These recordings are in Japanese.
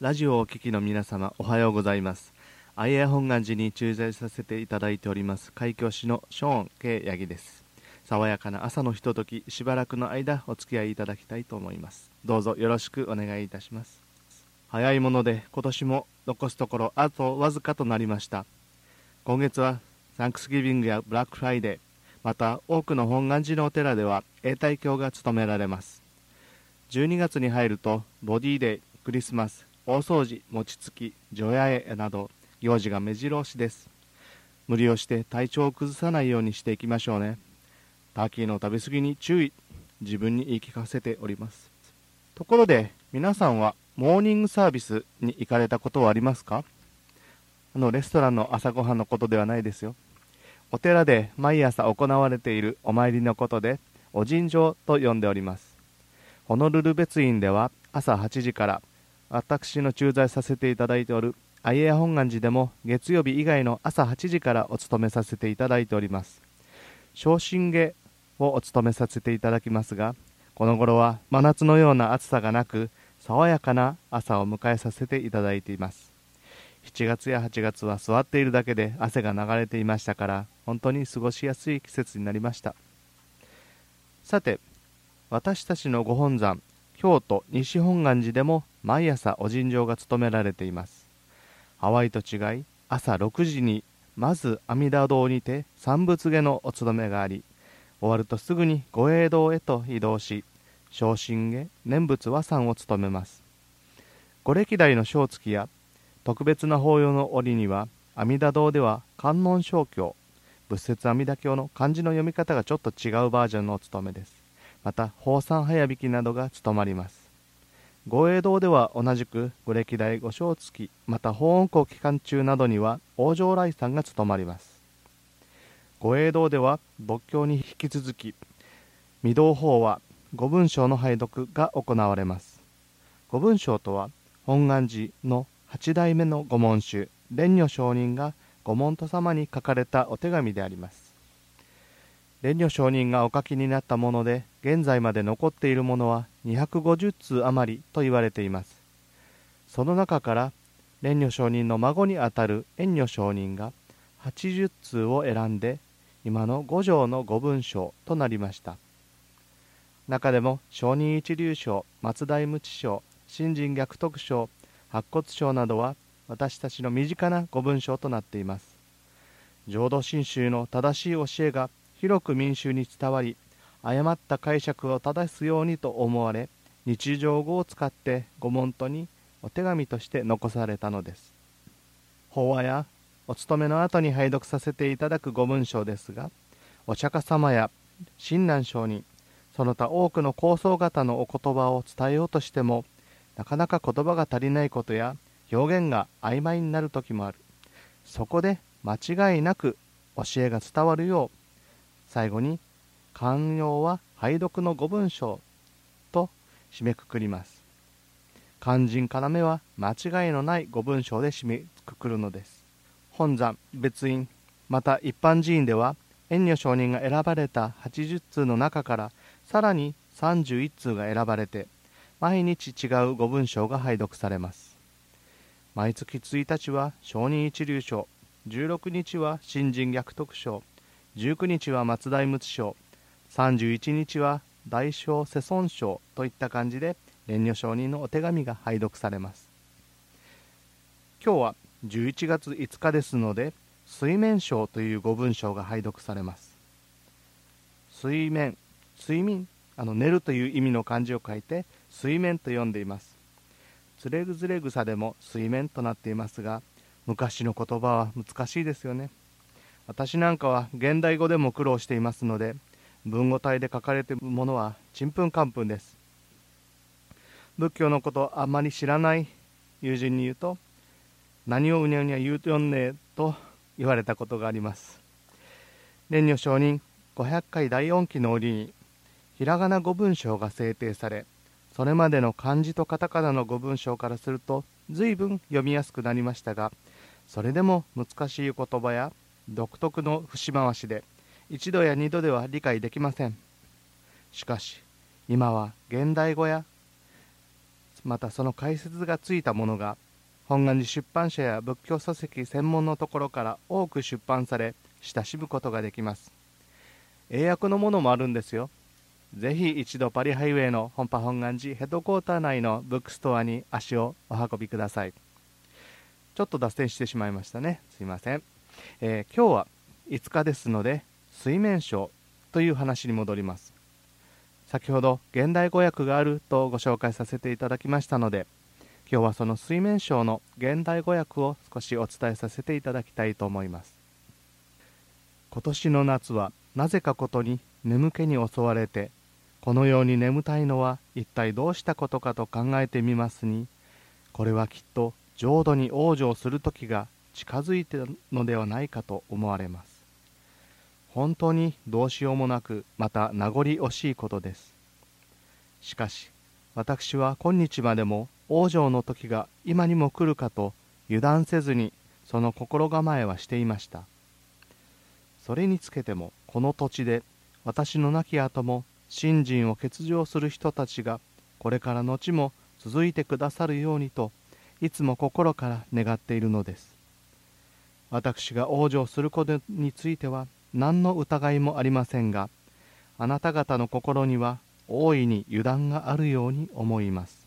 ラジオをお聞きの皆様おはようございます。アイア本願寺に駐在させていただいております開教師のショーン K ヤギです。爽やかな朝のひとときしばらくの間お付き合いいただきたいと思います。どうぞよろしくお願いいたします。早いもので今年も残すところあとわずかとなりました。今月はサンクスギビングやブラックフライデーまた多くの本願寺のお寺では永代教が務められます。12月に入るとボディデークリスマス大掃除餅つき除夜絵など行事が目白押しです。無理をして体調を崩さないようにしていきましょうね。ターキーの食べ過ぎに注意。自分に言い聞かせております。ところで皆さんはモーニングサービスに行かれたことはありますか？あのレストランの朝ごはんのことではないですよ。お寺で毎朝行われているお参りのことでお尋常と呼んでおります。ホノルル別院では朝8時から私の駐在させていただいておる愛エ本願寺でも月曜日以外の朝8時からお勤めさせていただいております。昇進下をお勤めさせていただきますがこの頃は真夏のような暑さがなく爽やかな朝を迎えさせていただいています。7月や8月は座っているだけで汗が流れていましたから本当に過ごしやすい季節になりました。さて私たちのご本山京都西本願寺でも毎朝お尋常が務められています。ハワイと違い朝6時にまず阿弥陀堂にて三仏下のお務めがあり終わるとすぐに御栄堂へと移動し昇進下念仏和参を務めます。ご歴代の正月や特別な法要の折には阿弥陀堂では観音正教仏説阿弥陀経の漢字の読み方がちょっと違うバージョンのお務めです。また宝山早引きなどが務まります。御栄堂では同じくご歴代御正月また法恩公期間中などには往生来さんが務まります。御栄堂では仏教に引き続き御堂法は御文章の拝読が行われます。御文章とは本願寺の八代目の御門衆蓮如上人が御門徒様に書かれたお手紙であります。蓮如上人がお書きになったもので現在まで残っているものは250通余りと言われています。その中から蓮如上人の孫にあたる円如上人が80通を選んで今の五条の五文章となりました。中でも承認一流賞松代無知賞新人逆徳賞白骨賞などは私たちの身近な五文章となっています。浄土真宗の正しい教えが広く民衆に伝わり誤った解釈を正すようにと思われ日常語を使って御門徒にお手紙として残されたのです。法話やお勤めの後に拝読させていただく御文章ですがお釈迦様や親鸞上人その他多くの高僧方のお言葉を伝えようとしてもなかなか言葉が足りないことや表現が曖昧になる時もある。そこで間違いなく教えが伝わるよう最後に寛容は拝読の御文章と締めくくります。肝心要は間違いのない御文章で締めくくるのです。本山別院また一般寺院では円如上人が選ばれた80通の中からさらに31通が選ばれて毎日違う御文章が拝読されます。毎月1日は承認一流賞16日は新人逆徳賞19日は松代無知賞31日は大正世尊賞といった感じで蓮如上人のお手紙が拝読されます。今日は11月5日ですので水面章という御文章が拝読されます。水面睡眠あの寝るという意味の漢字を書いて水面と呼んでいます。つれぐずれ草でも水面となっていますが昔の言葉は難しいですよね。私なんかは現代語でも苦労していますので文語体で書かれているものはちんぷんかんぷんです。仏教のことあまり知らない友人に言うと何をうにゃうにゃ言うとよんねえと言われたことがあります。蓮如上人500回第4期の折にひらがな語文章が制定されそれまでの漢字とカタカナの語文章からすると随分読みやすくなりましたがそれでも難しい言葉や独特の節回しで一度や二度では理解できません。しかし今は現代語やまたその解説がついたものが本願寺出版社や仏教書籍専門のところから多く出版され親しむことができます。英訳のものもあるんですよ。ぜひ一度パリハイウェイの本波本願寺ヘッドクォーター内のブックストアに足をお運びください。ちょっと脱線してしまいましたね。すいません、えー、今日は5日ですので水面章という話に戻ります。先ほど現代語訳があるとご紹介させていただきましたので今日はその水面章の現代語訳を少しお伝えさせていただきたいと思います。今年の夏はなぜかことに眠気に襲われてこのように眠たいのは一体どうしたことかと考えてみますにこれはきっと浄土に往生する時が近づいてるのではないかと思われます。本当にどうしようもなくまた名残惜しいことです。しかし私は今日までも往生の時が今にも来るかと油断せずにその心構えはしていました。それにつけてもこの土地で私の亡き後も信心を欠場する人たちがこれから後も続いてくださるようにといつも心から願っているのです。私が往生することについては何の疑いもありませんがあなた方の心には大いに油断があるように思います。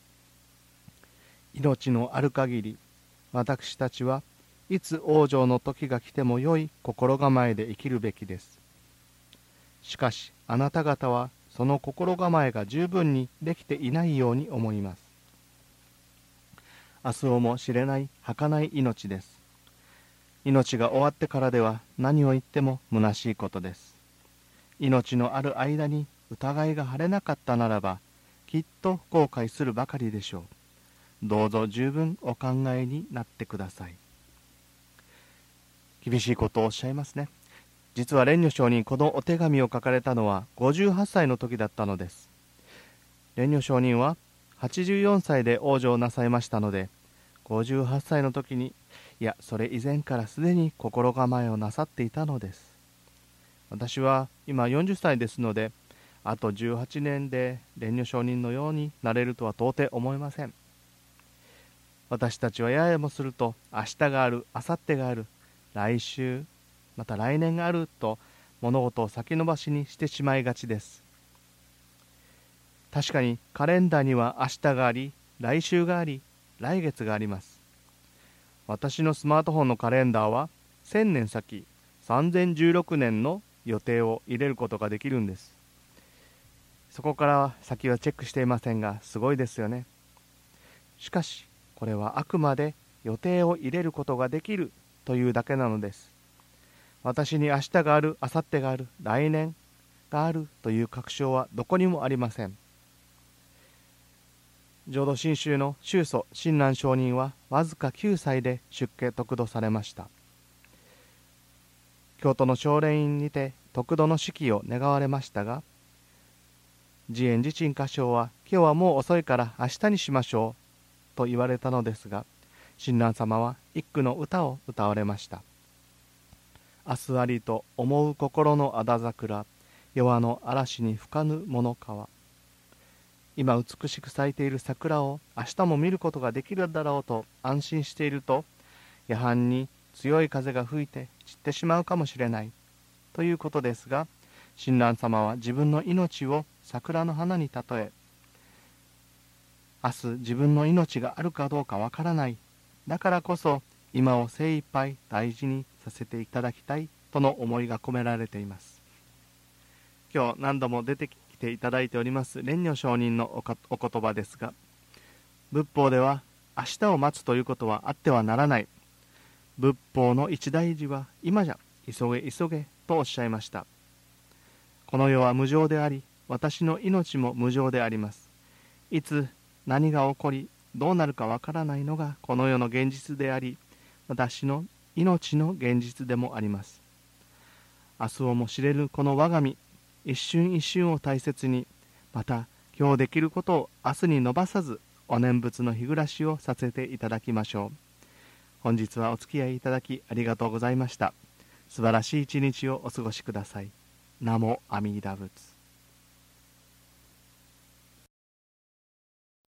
命のある限り私たちはいつ往生の時が来てもよい心構えで生きるべきです。しかしあなた方はその心構えが十分にできていないように思います。明日をも知れない儚い命です。命が終わってからでは何を言っても虚しいことです。命のある間に疑いが晴れなかったならばきっと後悔するばかりでしょう。どうぞ十分お考えになってください。厳しいことをおっしゃいますね。実は蓮如上人このお手紙を書かれたのは58歳の時だったのです。蓮如上人は84歳で往生なさいましたので58歳の時にいやそれ以前からすでに心構えをなさっていたのです。私は今40歳ですのであと18年で蓮如上人のようになれるとは到底思いません。私たちはややもすると明日がある明後日がある来週また来年があると物事を先延ばしにしてしまいがちです。確かにカレンダーには明日があり来週があり来月があります。私のスマートフォンのカレンダーは1000年先3016年の予定を入れることができるんです。そこから先はチェックしていませんがすごいですよね。しかしこれはあくまで予定を入れることができるというだけなのです。私に明日がある、明後日がある、来年があるという確証はどこにもありません。浄土真宗の宗祖親鸞上人はわずか9歳で出家得度されました。京都の少蓮院にて得度の式を願われましたが、慈円寺鎮歌唱は今日はもう遅いから明日にしましょうと言われたのですが、親鸞様は一句の歌を歌われました。明日ありと思う心のあだ桜弱の嵐に吹かぬ物川今美しく咲いている桜を明日も見ることができるだろうと安心していると夜半に強い風が吹いて散ってしまうかもしれない。ということですが親鸞様は自分の命を桜の花に例え明日自分の命があるかどうかわからない。だからこそ今を精一杯大事にさせていただきたいとの思いが込められています。今日何度も出てきていただいております。蓮如上人のお言葉ですが仏法では明日を待つということはあってはならない。仏法の一大事は今じゃ。急げ急げとおっしゃいました。この世は無常であり私の命も無常であります。いつ何が起こりどうなるかわからないのがこの世の現実であり私の命の現実でもあります。明日をも知れるこの我が身一瞬一瞬を大切にまた今日できることを明日に伸ばさずお念仏の日暮らしをさせていただきましょう。本日はお付き合いいただきありがとうございました。素晴らしい一日をお過ごしください。ナモ阿弥陀仏。